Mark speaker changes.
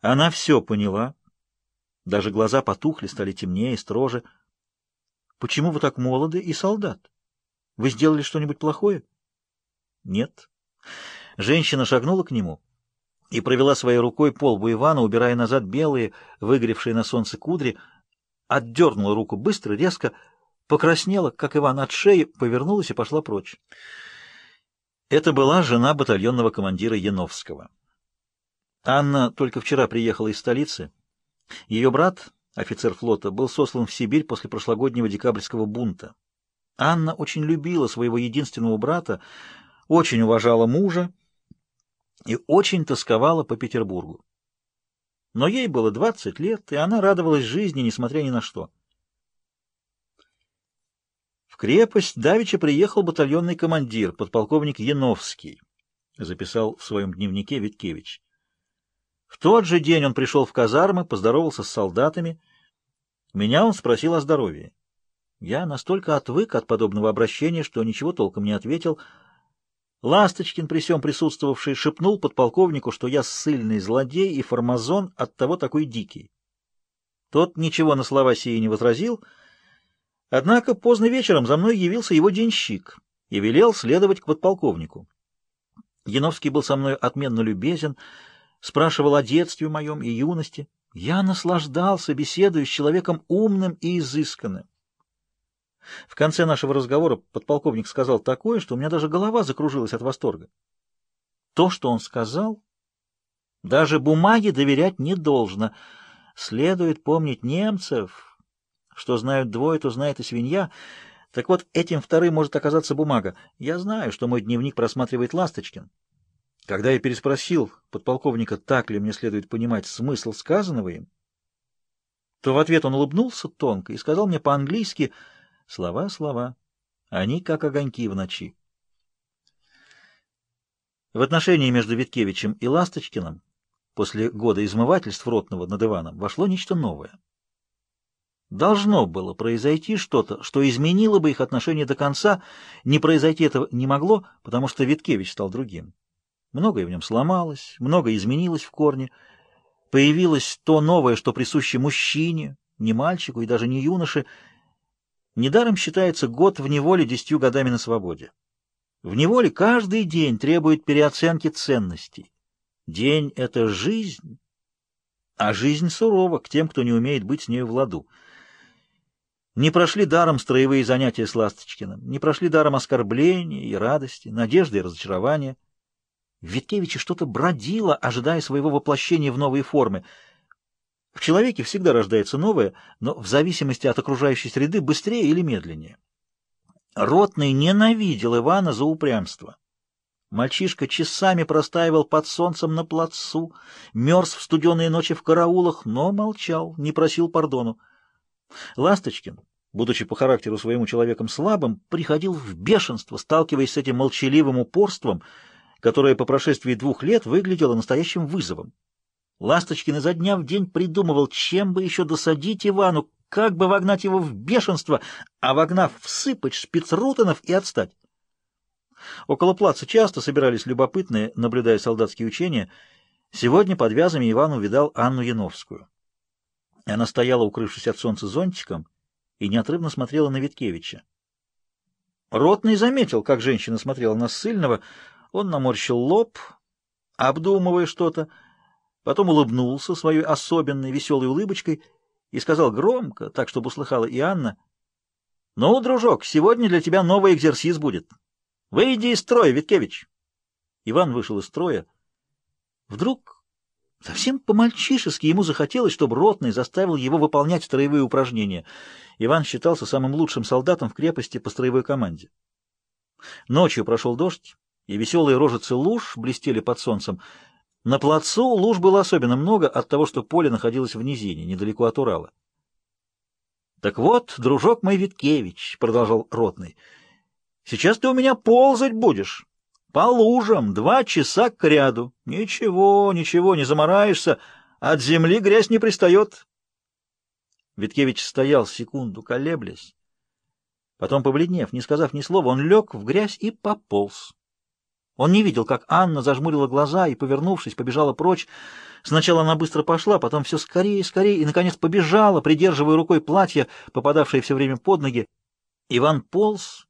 Speaker 1: Она все поняла. Даже глаза потухли, стали темнее, и строже. Почему вы так молоды и солдат? Вы сделали что-нибудь плохое? Нет. Женщина шагнула к нему и провела своей рукой по лбу Ивана, убирая назад белые, выгревшие на солнце кудри, отдернула руку быстро, резко, покраснела, как Иван от шеи, повернулась и пошла прочь. Это была жена батальонного командира Яновского. Анна только вчера приехала из столицы. Ее брат, офицер флота, был сослан в Сибирь после прошлогоднего декабрьского бунта. Анна очень любила своего единственного брата, очень уважала мужа и очень тосковала по Петербургу. Но ей было 20 лет, и она радовалась жизни, несмотря ни на что. В крепость Давича приехал батальонный командир, подполковник Яновский, записал в своем дневнике Виткевич. В тот же день он пришел в казармы, поздоровался с солдатами. Меня он спросил о здоровье. Я настолько отвык от подобного обращения, что ничего толком не ответил. Ласточкин, при всем присутствовавший, шепнул подполковнику, что я ссыльный злодей и формазон, оттого такой дикий. Тот ничего на слова сии не возразил, однако поздно вечером за мной явился его денщик и велел следовать к подполковнику. Яновский был со мной отменно любезен, спрашивал о детстве моем и юности. Я наслаждался беседой с человеком умным и изысканным. В конце нашего разговора подполковник сказал такое, что у меня даже голова закружилась от восторга. То, что он сказал, даже бумаге доверять не должно. Следует помнить немцев, что знают двое, то знает и свинья. Так вот, этим вторым может оказаться бумага. Я знаю, что мой дневник просматривает Ласточкин. Когда я переспросил подполковника, так ли мне следует понимать смысл сказанного им, то в ответ он улыбнулся тонко и сказал мне по-английски «Слова, слова, они как огоньки в ночи». В отношении между Виткевичем и Ласточкиным после года измывательств ротного над Иваном вошло нечто новое. Должно было произойти что-то, что изменило бы их отношение до конца, не произойти этого не могло, потому что Виткевич стал другим. Многое в нем сломалось, многое изменилось в корне. Появилось то новое, что присуще мужчине, не мальчику и даже не юноше. Недаром считается год в неволе десятью годами на свободе. В неволе каждый день требует переоценки ценностей. День — это жизнь, а жизнь сурова к тем, кто не умеет быть с нею в ладу. Не прошли даром строевые занятия с Ласточкиным, не прошли даром оскорбления и радости, надежды и разочарования — Виткевича что-то бродило, ожидая своего воплощения в новые формы. В человеке всегда рождается новое, но в зависимости от окружающей среды быстрее или медленнее. Ротный ненавидел Ивана за упрямство. Мальчишка часами простаивал под солнцем на плацу, мерз в студеные ночи в караулах, но молчал, не просил пардону. Ласточкин, будучи по характеру своему человеком слабым, приходил в бешенство, сталкиваясь с этим молчаливым упорством — которая по прошествии двух лет выглядела настоящим вызовом. Ласточкин изо дня в день придумывал, чем бы еще досадить Ивану, как бы вогнать его в бешенство, а вогнав всыпать шпицрутанов и отстать. Около плаца часто собирались любопытные, наблюдая солдатские учения. Сегодня под вязами Иван увидал Анну Яновскую. Она стояла, укрывшись от солнца зонтиком, и неотрывно смотрела на Виткевича. Ротный заметил, как женщина смотрела на ссыльного, он наморщил лоб, обдумывая что-то, потом улыбнулся своей особенной веселой улыбочкой и сказал громко, так, чтобы услыхала и Анна, «Ну, дружок, сегодня для тебя новый экзерсис будет. Выйди из строя, Виткевич!» Иван вышел из строя. Вдруг совсем по-мальчишески ему захотелось, чтобы Ротный заставил его выполнять строевые упражнения. Иван считался самым лучшим солдатом в крепости по строевой команде. Ночью прошел дождь и веселые рожицы луж блестели под солнцем. На плацу луж было особенно много от того, что поле находилось в низине, недалеко от Урала. «Так вот, дружок мой Виткевич», — продолжал Ротный, — «сейчас ты у меня ползать будешь. По лужам, два часа к ряду. Ничего, ничего, не замораешься, от земли грязь не пристает». Виткевич стоял секунду, колеблясь. Потом, побледнев, не сказав ни слова, он лег в грязь и пополз. Он не видел, как Анна зажмурила глаза и, повернувшись, побежала прочь. Сначала она быстро пошла, потом все скорее, и скорее, и, наконец, побежала, придерживая рукой платье, попадавшее все время под ноги. Иван полз,